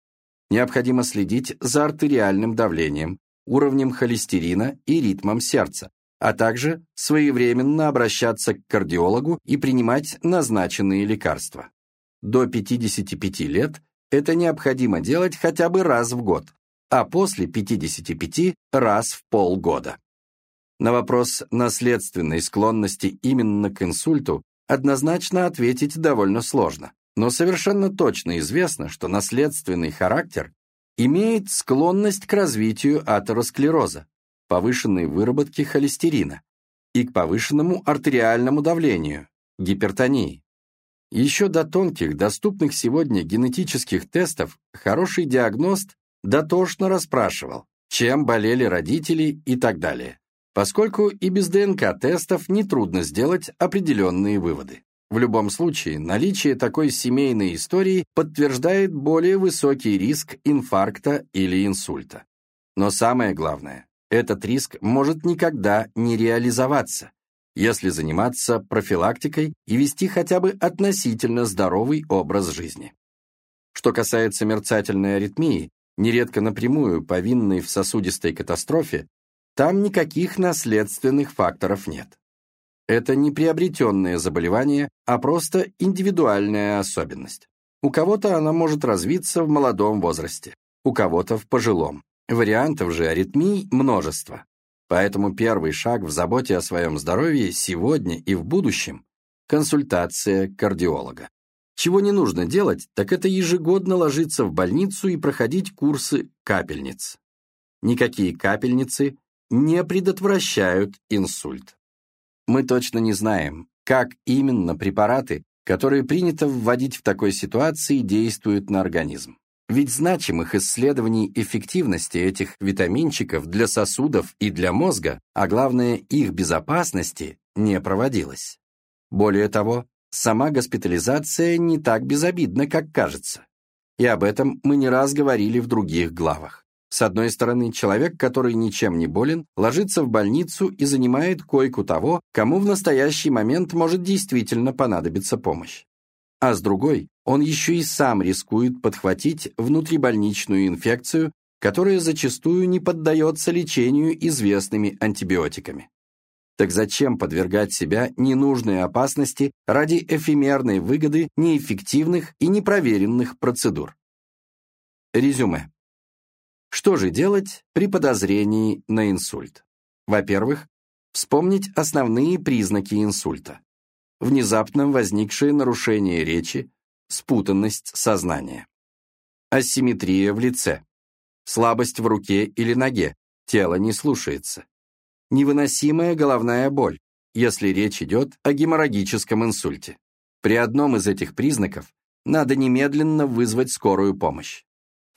Необходимо следить за артериальным давлением, уровнем холестерина и ритмом сердца, а также своевременно обращаться к кардиологу и принимать назначенные лекарства. До 55 лет это необходимо делать хотя бы раз в год, а после 55 раз в полгода. На вопрос наследственной склонности именно к инсульту однозначно ответить довольно сложно, но совершенно точно известно, что наследственный характер имеет склонность к развитию атеросклероза, повышенной выработке холестерина и к повышенному артериальному давлению, гипертонии. Еще до тонких, доступных сегодня генетических тестов хороший диагност дотошно расспрашивал, чем болели родители и так далее, поскольку и без ДНК-тестов нетрудно сделать определенные выводы. В любом случае, наличие такой семейной истории подтверждает более высокий риск инфаркта или инсульта. Но самое главное, этот риск может никогда не реализоваться, если заниматься профилактикой и вести хотя бы относительно здоровый образ жизни. Что касается мерцательной аритмии, нередко напрямую повинной в сосудистой катастрофе, там никаких наследственных факторов нет. Это не приобретенное заболевание, а просто индивидуальная особенность. У кого-то она может развиться в молодом возрасте, у кого-то в пожилом. Вариантов же аритмий множество. Поэтому первый шаг в заботе о своем здоровье сегодня и в будущем – консультация кардиолога. Чего не нужно делать, так это ежегодно ложиться в больницу и проходить курсы капельниц. Никакие капельницы не предотвращают инсульт. Мы точно не знаем, как именно препараты, которые принято вводить в такой ситуации, действуют на организм. Ведь значимых исследований эффективности этих витаминчиков для сосудов и для мозга, а главное их безопасности, не проводилось. Более того, сама госпитализация не так безобидна, как кажется. И об этом мы не раз говорили в других главах. С одной стороны, человек, который ничем не болен, ложится в больницу и занимает койку того, кому в настоящий момент может действительно понадобиться помощь. А с другой, он еще и сам рискует подхватить внутрибольничную инфекцию, которая зачастую не поддается лечению известными антибиотиками. Так зачем подвергать себя ненужной опасности ради эфемерной выгоды неэффективных и непроверенных процедур? Резюме. Что же делать при подозрении на инсульт? Во-первых, вспомнить основные признаки инсульта. Внезапно возникшее нарушение речи, спутанность сознания. Асимметрия в лице. Слабость в руке или ноге, тело не слушается. Невыносимая головная боль, если речь идет о геморрагическом инсульте. При одном из этих признаков надо немедленно вызвать скорую помощь,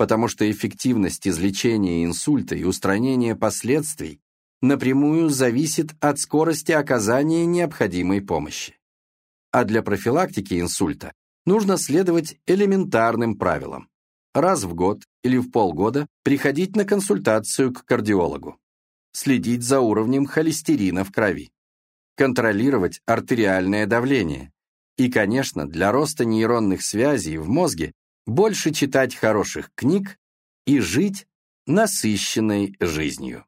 потому что эффективность излечения инсульта и устранения последствий напрямую зависит от скорости оказания необходимой помощи. А для профилактики инсульта нужно следовать элементарным правилам. Раз в год или в полгода приходить на консультацию к кардиологу. Следить за уровнем холестерина в крови. Контролировать артериальное давление. И, конечно, для роста нейронных связей в мозге больше читать хороших книг и жить насыщенной жизнью.